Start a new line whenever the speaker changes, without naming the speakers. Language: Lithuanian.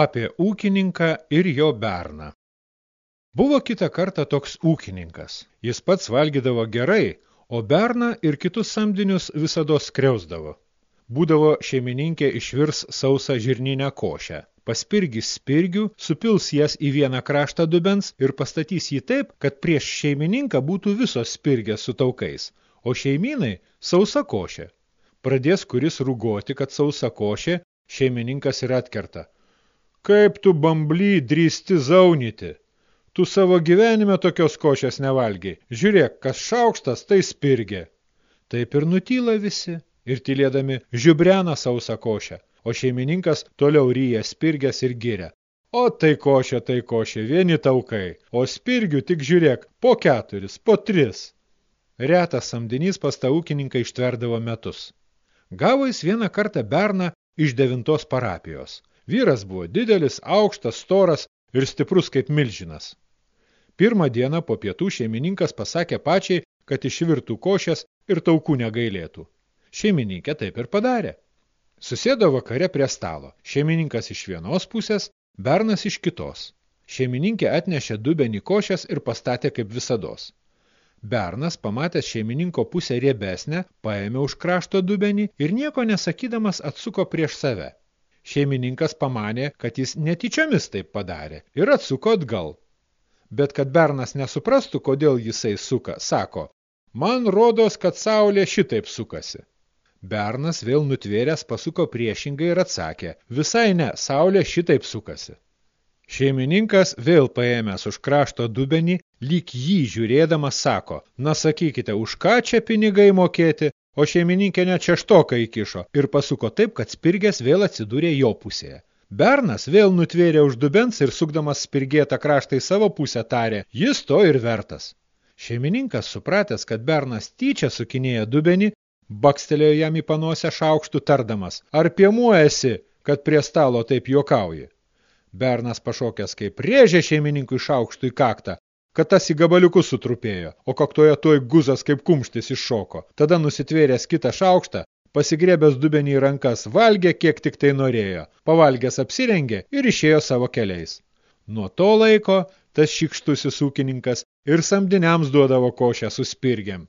Apie ūkininką ir jo berną. Buvo kitą kartą toks ūkininkas. Jis pats valgydavo gerai, o berną ir kitus samdinius visados skriausdavo. Būdavo šeimininkė išvirs sausą žirninę košę. Paspirgis spirgių, supils jas į vieną kraštą dubens ir pastatys jį taip, kad prieš šeimininką būtų visos spirgės su taukais, o šeimynai sausa košė. Pradės kuris rugoti, kad sausa košė, šeimininkas ir atkerta – Kaip tu bambly drįsti zaunyti? Tu savo gyvenime tokios košės nevalgiai. Žiūrėk, kas šaukštas, tai spirgė. Taip ir nutyla visi, ir tylėdami žiubrena sausą košę, o šeimininkas toliau ryja spirgės ir giria. O tai košė, tai košė, vieni taukai, o spirgių tik žiūrėk, po keturis, po tris. Retas samdinys pas tą ūkininką ištverdavo metus. Gavo jis vieną kartą berną iš devintos parapijos – Vyras buvo didelis, aukštas, storas ir stiprus kaip milžinas. Pirmą dieną po pietų šeimininkas pasakė pačiai, kad išvirtų košės ir taukų negailėtų. Šeimininkė taip ir padarė. Susėdo vakare prie stalo. Šeimininkas iš vienos pusės, bernas iš kitos. Šeimininkė atnešė dubenį košės ir pastatė kaip visados. Bernas, pamatęs šeimininko pusę riebesnę, paėmė už krašto dubenį ir nieko nesakydamas atsuko prieš save. Šeimininkas pamanė, kad jis netyčiomis taip padarė ir atsuko atgal. Bet kad Bernas nesuprastų, kodėl jisai suka, sako, man rodos, kad saulė šitaip sukasi. Bernas vėl nutvėręs pasuko priešingai ir atsakė, visai ne, saulė šitaip sukasi. Šeimininkas vėl paėmęs už krašto dubenį, lyg jį žiūrėdamas sako, na sakykite, už ką čia pinigai mokėti, o šeimininkė net šeštoką įkišo ir pasuko taip, kad spirgės vėl atsidūrė jo pusėje. Bernas vėl nutvėrė už dubens ir sukdamas spirgėtą kraštą į savo pusę tarė, jis to ir vertas. Šeimininkas, supratęs, kad Bernas tyčia sukinėja dubenį, bakstelėjo jam į panosę šaukštų tardamas, ar piemuo esi, kad prie stalo taip juokauji. Bernas pašokęs kaip rėžė šeimininkui šaukštų į kaktą, kad tas į gabaliukus sutrupėjo, o kaktoje tuoj guzas kaip kumštis iššoko. Tada nusitvėręs kitą šaukštą, pasigriebęs dubenį į rankas, valgė kiek tik tai norėjo, pavalgęs apsirengė ir išėjo savo keliais. Nuo to laiko tas šikštusis ūkininkas ir samdiniams duodavo košę su spirgiam.